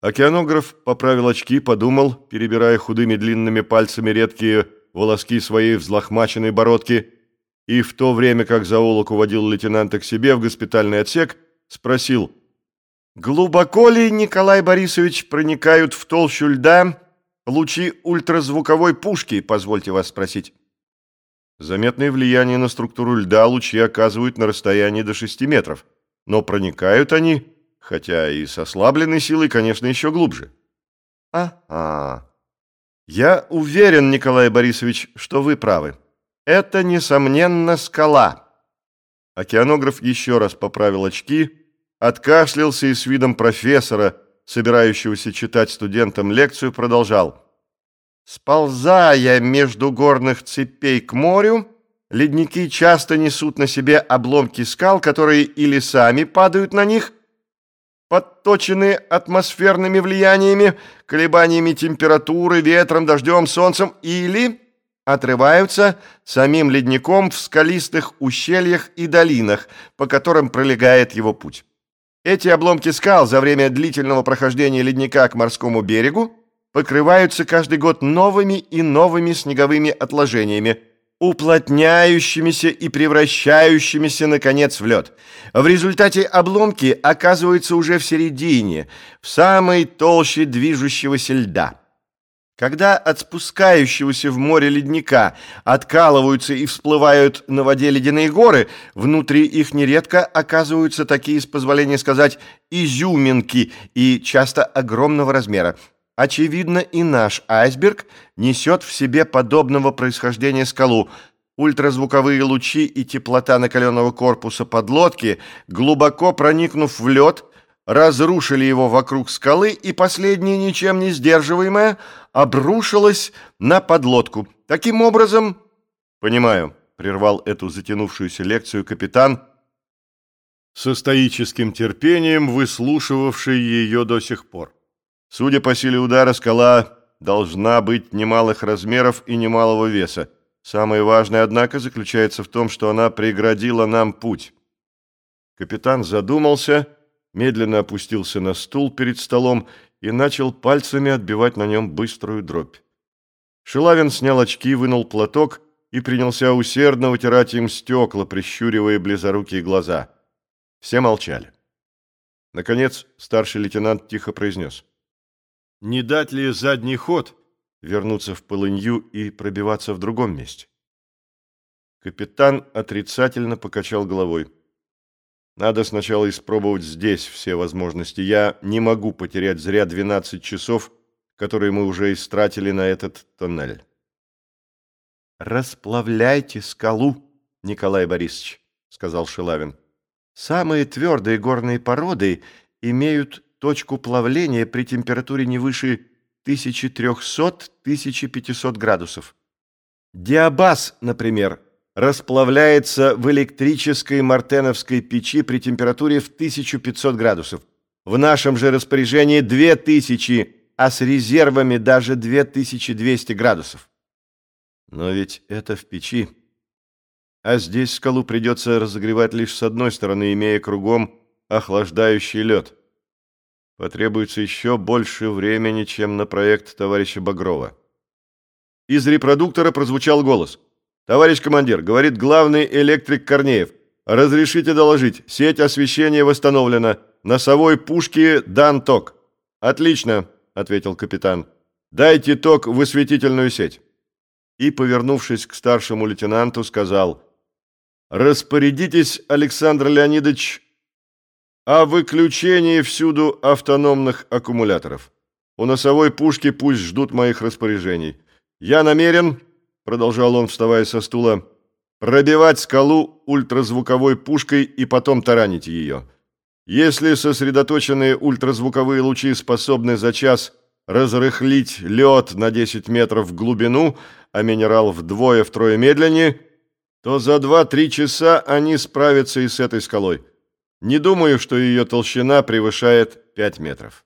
Океанограф поправил очки, подумал, перебирая худыми длинными пальцами редкие волоски своей взлохмаченной бородки, и в то время, как зоолог уводил лейтенанта к себе в госпитальный отсек, спросил, «Глубоко ли, Николай Борисович, проникают в толщу льда лучи ультразвуковой пушки, позвольте вас спросить?» Заметное влияние на структуру льда лучи оказывают на расстоянии до 6 метров, но проникают они хотя и с ослабленной силой, конечно, еще глубже. А-а. Я уверен, Николай Борисович, что вы правы. Это, несомненно, скала. Океанограф еще раз поправил очки, откашлялся и с видом профессора, собирающегося читать студентам лекцию, продолжал. Сползая между горных цепей к морю, ледники часто несут на себе обломки скал, которые или сами падают на них, подточены атмосферными влияниями, колебаниями температуры, ветром, дождем, солнцем, или отрываются самим ледником в скалистых ущельях и долинах, по которым пролегает его путь. Эти обломки скал за время длительного прохождения ледника к морскому берегу покрываются каждый год новыми и новыми снеговыми отложениями – уплотняющимися и превращающимися, наконец, в лед. В результате обломки оказываются уже в середине, в самой толще движущегося льда. Когда от спускающегося в море ледника откалываются и всплывают на воде ледяные горы, внутри их нередко оказываются такие, с позволения сказать, изюминки и часто огромного размера. Очевидно, и наш айсберг несет в себе подобного происхождения скалу. Ультразвуковые лучи и теплота накаленного корпуса подлодки, глубоко проникнув в лед, разрушили его вокруг скалы, и последняя, ничем не сдерживаемая, обрушилась на подлодку. Таким образом... «Понимаю», — прервал эту затянувшуюся лекцию капитан, со стоическим терпением выслушивавший ее до сих пор. Судя по силе удара, скала должна быть немалых размеров и немалого веса. Самое важное, однако, заключается в том, что она преградила нам путь. Капитан задумался, медленно опустился на стул перед столом и начал пальцами отбивать на нем быструю дробь. Шилавин снял очки, вынул платок и принялся усердно вытирать им стекла, прищуривая близорукие глаза. Все молчали. Наконец старший лейтенант тихо произнес — не дать ли задний ход, вернуться в полынью и пробиваться в другом месте? Капитан отрицательно покачал головой. Надо сначала испробовать здесь все возможности. Я не могу потерять зря 12 часов, которые мы уже истратили на этот тоннель. «Расплавляйте скалу, Николай Борисович», — сказал Шилавин. «Самые твердые горные породы имеют точку плавления при температуре не выше 1300-1500 градусов. Диабаз, например, расплавляется в электрической мартеновской печи при температуре в 1500 градусов. В нашем же распоряжении 2000, а с резервами даже 2200 градусов. Но ведь это в печи. А здесь скалу придется разогревать лишь с одной стороны, имея кругом охлаждающий лед потребуется еще больше времени, чем на проект товарища Багрова. Из репродуктора прозвучал голос. «Товарищ командир, говорит главный электрик Корнеев. Разрешите доложить, сеть освещения восстановлена. Носовой пушке дан ток». «Отлично», — ответил капитан. «Дайте ток в высветительную сеть». И, повернувшись к старшему лейтенанту, сказал, «Распорядитесь, Александр Леонидович, о выключении всюду автономных аккумуляторов. У носовой пушки пусть ждут моих распоряжений. Я намерен, продолжал он, вставая со стула, пробивать скалу ультразвуковой пушкой и потом таранить ее. Если сосредоточенные ультразвуковые лучи способны за час разрыхлить лед на 10 метров в глубину, а минерал вдвое-втрое медленнее, то за 2-3 часа они справятся и с этой скалой. Не думаю, что ее толщина превышает 5 метров.